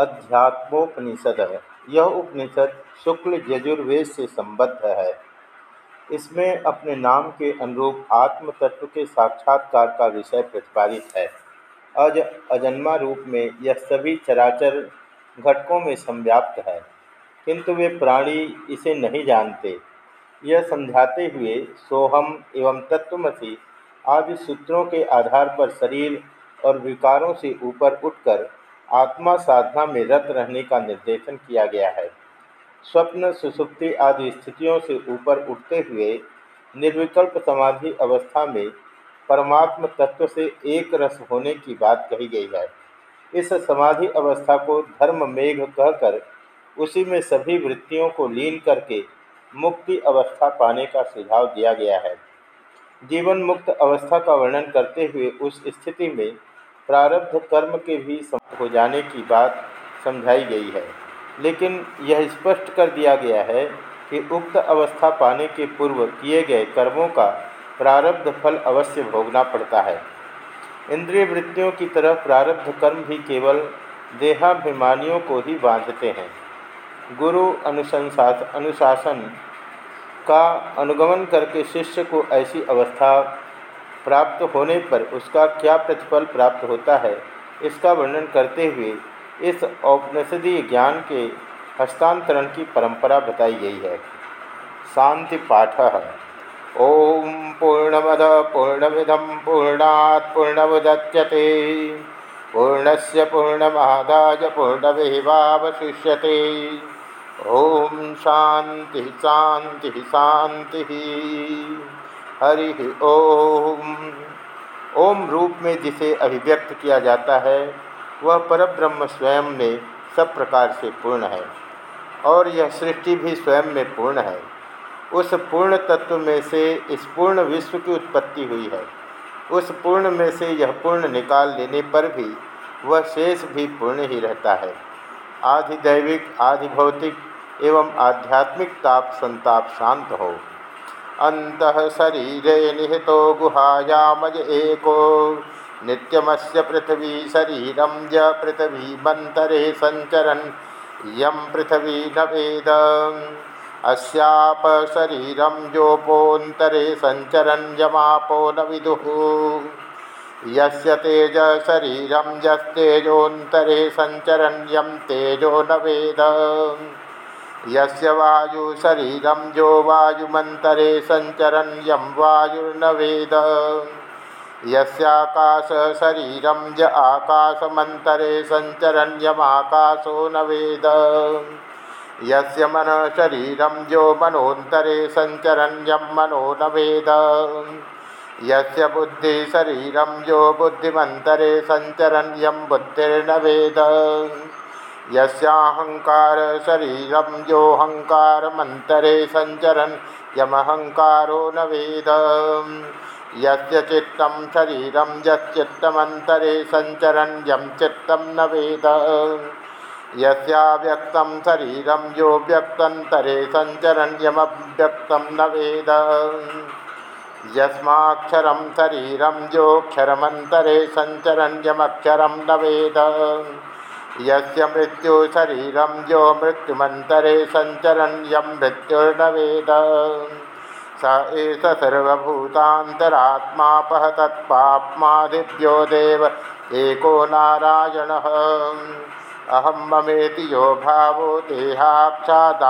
अध्यात्मोपनिषद है। यह उपनिषद शुक्ल यजुर्वेद से संबद्ध है। इसमें अपने नाम के अनुरूप आत्म तत्व के साक्षात्कार का विषय प्रतिपादित है। अज अजन्मा रूप में यह सभी चराचर घटकों में संव्याप्त है। किंतु वे प्राणी इसे नहीं जानते। यह समझाते हुए सोहम एवं तत्वमसी आदि सूत्रों के आधार पर शरीर और विकारों से ऊपर उठकर आत्मा साधना में रत रहने का निर्देशन किया गया है। स्वप्न, सुसुप्ति आदि स्थितियों से ऊपर उठते हुए निर्विकल्प समाधि अवस्था में परमात्म तत्व से एक रस होने की बात कही गई है। इस समाधि अवस्था को धर्म मेघ कहकर उसी में सभी वृत्तियों को लीन करके मुक्ति अवस्था पाने का सुझाव दिया गया है। जीवन मुक्त अवस्था का वर्णन करते हुए उस स्थिति में प्रारब्ध कर्म के भी हो जाने की बात समझाई गई है। लेकिन यह स्पष्ट कर दिया गया है कि उक्त अवस्था पाने के पूर्व किए गए कर्मों का प्रारब्ध फल अवश्य भोगना पड़ता है। इंद्रिय वृत्तियों की तरह प्रारब्ध कर्म भी केवल देहाभिमानियों को ही बांधते हैं। गुरु अनुशंसास अनुशासन का अनुगमन करके शिष्य को ऐसी अवस्था प्राप्त होने पर उसका क्या प्रतिफल प्राप्त होता है, इसका वर्णन करते हुए इस औपनिषदीय ज्ञान के हस्तांतरण की परंपरा बताई गई है। शांति पाठ, ओम पूर्णमद पूर्णमिदम पूर्णात् पूर्णमुदच्यते, पूर्णस्य पूर्णमादाय पूर्णमेवावशिष्यते ओम शांति शांति शांति। हरि ओम। ओम रूप में जिसे अभिव्यक्त किया जाता है, वह परब्रह्म स्वयं में सब प्रकार से पूर्ण है और यह सृष्टि भी स्वयं में पूर्ण है। उस पूर्ण तत्व में से इस पूर्ण विश्व की उत्पत्ति हुई है। उस पूर्ण में से यह पूर्ण निकाल लेने पर भी वह शेष भी पूर्ण ही रहता है। आधिदैविक आधिभौतिक एवं आध्यात्मिक ताप संताप शांत हो। अंत शरीरे निहितो गुहायामज एको। नित्यमस्य पृथ्वी शरीरम ज पृथ्वी मंतरे संचरन यम पृथ्वी न वेद। अस्याप शरीरम जोपोन्तरे संचरन यमापो न विदु। यस्य तेज शरीरम यस्तेजोन्तरे संचरन यम तेजो न वेद। वायु शरीरम जो वायुमंतरे संचरन यम वायुर्न वेद। यस्याकाश शरीरम ज आकाशमंतरे संचरन यमाकाशो न वेद। यस्य मन शरीरम जो मनोन्तरे संचरन यम मनो न वेद। यस्य बुद्धि शरीरम जो बुद्धिमंतरे संचरन यम बुद्धिर्न वेद। यस्याहंकार शरीरम जोहंकारमंतरे संचरन यमहंकारो न वेद। यस्य शरीरं, यच्चित्तमन्तरे संचरन यम चित्तं न वेद। यस्याव्यक्तं शरीरं यो व्यक्तन्तरे संचरन, यमव्यक्तं न वेद। यस्माक्षरं शरीरं योक्षरमन्तरे संचरन, यमक्षरं न वेद। यस्य मृत्यु शरीरम जो मृत्युमंतरे संचरन यम मृत्युर्न वेद स एष सर्वभूतान्तरात्मापह तत्पाप्मादिभ्यो देव एको नारायण। अहम ममेति यो भावो देहाक्षादावनात्मनि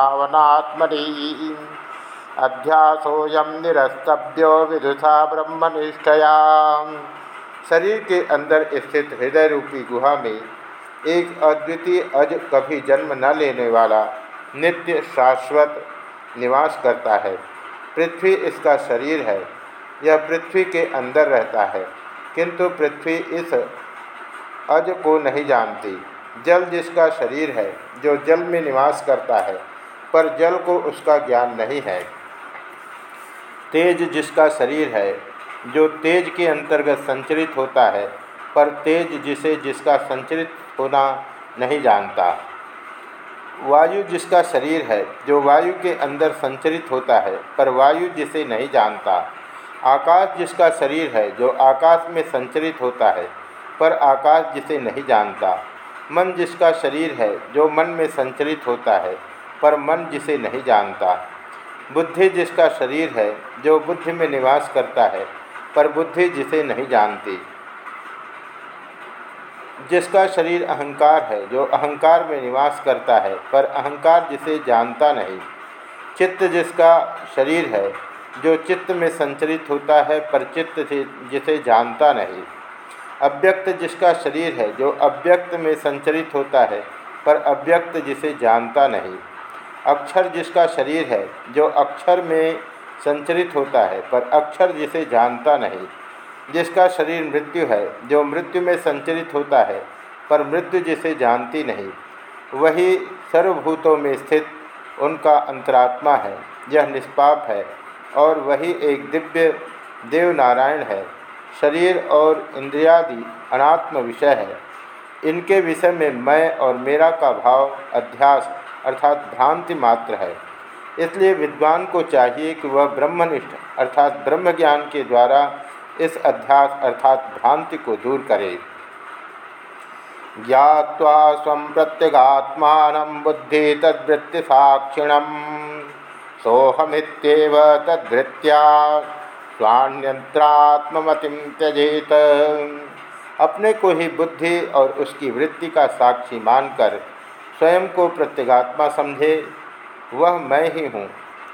अध्यासोयम निरस्तभ्यो विदुषा ब्रह्मनिष्ठया। शरीर के अंदर स्थित हृदय रूपी गुहा में एक अद्वितीय अज कभी जन्म न लेने वाला नित्य शाश्वत निवास करता है। पृथ्वी इसका शरीर है, यह पृथ्वी के अंदर रहता है, किंतु पृथ्वी इस अज को नहीं जानती। जल जिसका शरीर है, जो जल में निवास करता है, पर जल को उसका ज्ञान नहीं है। तेज जिसका शरीर है, जो तेज के अंतर्गत संचरित होता है पर तेज जिसे जिसका संचरित होना नहीं जानता। वायु जिसका शरीर है, जो वायु के अंदर संचरित होता है, पर वायु जिसे नहीं जानता। आकाश जिसका शरीर है, जो आकाश में संचरित होता है, पर आकाश जिसे नहीं जानता। मन जिसका शरीर है, जो मन में संचरित होता है, पर मन जिसे नहीं जानता। बुद्धि जिसका शरीर है, जो बुद्धि में निवास करता है, पर बुद्धि जिसे नहीं जानती। जिसका शरीर अहंकार है, जो अहंकार में निवास करता है, पर अहंकार जिसे जानता नहीं। चित्त जिसका शरीर है, जो चित्त में संचरित होता है, पर चित्त जिसे जानता नहीं। अव्यक्त जिसका शरीर है, जो अव्यक्त में संचरित होता है, पर अव्यक्त जिसे जानता नहीं। अक्षर जिसका शरीर है, जो अक्षर में संचरित होता है, पर अक्षर जिसे जानता नहीं। जिसका शरीर मृत्यु है, जो मृत्यु में संचरित होता है, पर मृत्यु जिसे जानती नहीं, वही सर्वभूतों में स्थित उनका अंतरात्मा है। यह निष्पाप है और वही एक दिव्य देव नारायण है। शरीर और इंद्रियादि अनात्म विषय है। इनके विषय में मैं और मेरा का भाव अध्यास अर्थात भ्रांति मात्र है। इसलिए विद्वान को चाहिए कि वह ब्रह्मनिष्ठ अर्थात ब्रह्म ज्ञान के द्वारा इस अध्यास अर्थात भ्रांति को दूर करे। ज्ञावा स्व प्रत्यगात्मा बुद्धि तद्वृत्ति साक्षिण। सोहमित्येव तद्वृत्या स्वान्यंत्रात्मतिम त्यजेत। अपने को ही बुद्धि और उसकी वृत्ति का साक्षी मानकर स्वयं को प्रत्यगात्मा समझे, वह मैं ही हूँ।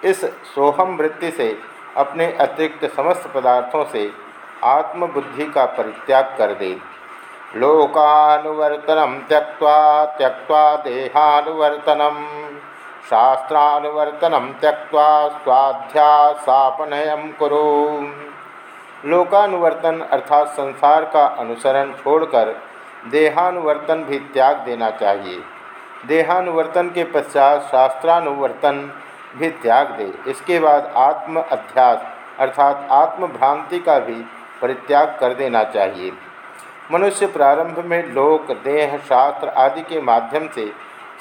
इस सोहम वृत्ति से, अपने अतिरिक्त समस्त पदार्थों से आत्मबुद्धि का परित्याग कर दे। लोकानुवर्तनम त्यक्वा त्यक्वा देहानुवर्तनम शास्त्रानुवर्तनम त्यक्वा स्वाध्यासापनयम करो। लोकानुवर्तन अर्थात संसार का अनुसरण छोड़कर देहानुवर्तन भी त्याग देना चाहिए। देहानुवर्तन के पश्चात शास्त्रानुवर्तन भी त्याग दे। इसके बाद आत्म अध्यास अर्थात आत्मभ्रांति का भी परित्याग कर देना चाहिए। मनुष्य प्रारंभ में लोक, देह, शास्त्र आदि के माध्यम से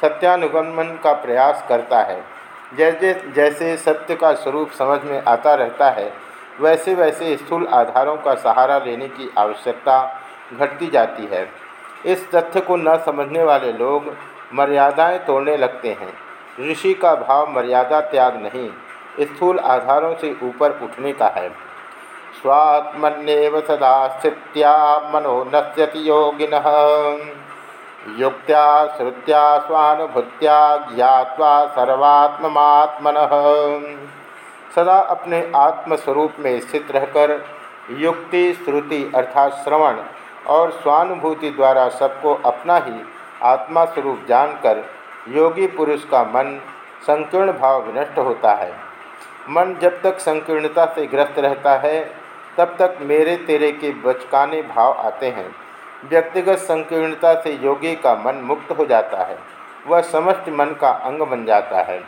सत्यानुगमन का प्रयास करता है। जैसे जैसे सत्य का स्वरूप समझ में आता रहता है, वैसे वैसे स्थूल आधारों का सहारा लेने की आवश्यकता घटती जाती है। इस तथ्य को न समझने वाले लोग मर्यादाएँ तोड़ने लगते हैं। ऋषि का भाव मर्यादा त्याग नहीं, स्थूल आधारों से ऊपर उठने का है। स्वात्मन्येव सदा स्थित्या मनो नश्यति योगिनः। युक्त्या, श्रुत्या, स्वानुभूत्या ज्ञावा सर्वात्मत्मन सदा अपने आत्मस्वरूप में स्थित रहकर युक्ति, श्रुति अर्थात श्रवण और स्वानुभूति द्वारा सबको अपना ही आत्मा स्वरूप जानकर योगी पुरुष का मन संकीर्ण भाव विनष्ट होता है। मन जब तक संकीर्णता से ग्रस्त रहता है तब तक मेरे तेरे के बचकाने भाव आते हैं। व्यक्तिगत संकीर्णता से योगी का मन मुक्त हो जाता है। वह समस्त मन का अंग बन जाता है।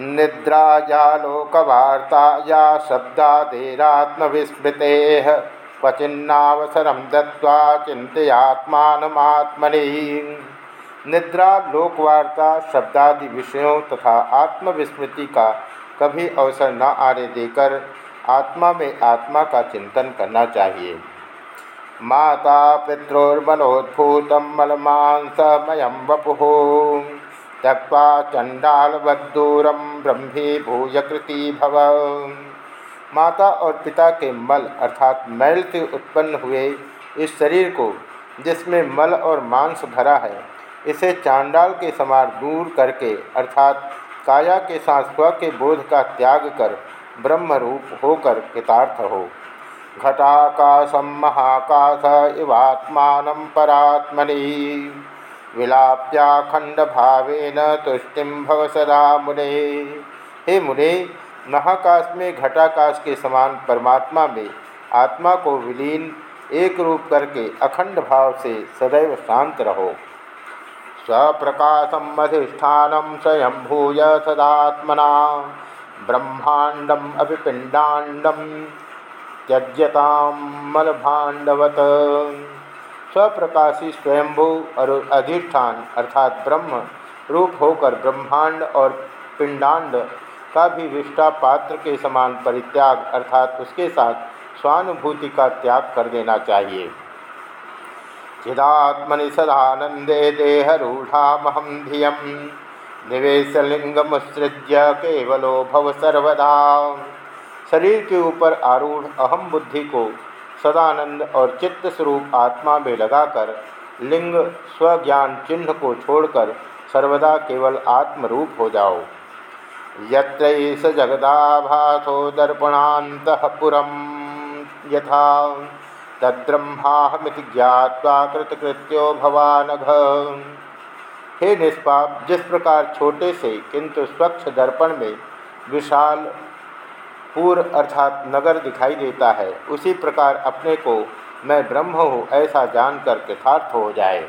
निद्रा या शब्दादेरात्म विस्मृते क्वचिन्नावसरम दत्वा चिंतयात्मात्मनि निद्रा, लोकवार्ता, शब्दादि विषयों तथा आत्मविस्मृति का कभी अवसर न आने देकर आत्मा में आत्मा का चिंतन करना चाहिए। माता पितृर्मनोद्भूत मलमांसमय वपु। त्यक्वा चंडालवदूरम ब्रह्मी भूयकृति भव। माता और पिता के मल अर्थात मैल से उत्पन्न हुए इस शरीर को, जिसमें मल और मांस भरा है, इसे चांडाल के समान दूर करके, अर्थात काया के साथ स्व के बोध का त्याग कर ब्रह्म रूप होकर कृतार्थ हो। घटाकाशम महाकाश इवात्मान परात्मनि। विलाप्याखंड भावेन तुष्टिम भव सदा मुने। हे मुने, महाकाश में घटाकाश के समान परमात्मा में आत्मा को विलीन, एक रूप करके अखंड भाव से सदैव शांत रहो। स्वप्रकाशम अधिष्ठान स्वयंभूय सदात्मना। ब्रह्मांडम अभिपिंडांडम त्यज्यतामलभाण्डवत स्वप्रकाशी स्वयंभू और अधिष्ठान अर्थात ब्रह्म रूप होकर ब्रह्मांड और पिंडांड का भी विष्टा पात्र के समान परित्याग अर्थात उसके साथ स्वानुभूति का त्याग कर देना चाहिए। चिदात्मनि सदानंदे देहरूढ़ामहम धियम। निवेशलिंगमुत्सृज्य केवलो भव सर्वदा शरीर के ऊपर आरूढ़ अहम बुद्धि को सदानंद और चित्त स्वरूप आत्मा में लगाकर लिंग स्वज्ञान चिन्ह को छोड़कर सर्वदा केवल आत्मरूप हो जाओ। यत्र जगदाभासो दर्पणातपुरम यथा तद्ब्रह्माहमिति ज्ञावा कृतकृत्यो भवानघ। हे निष्पाप, जिस प्रकार छोटे से किंतु स्वच्छ दर्पण में विशाल पूर्व अर्थात नगर दिखाई देता है, उसी प्रकार अपने को मैं ब्रह्म हूँ ऐसा जानकर यथार्थ हो जाए।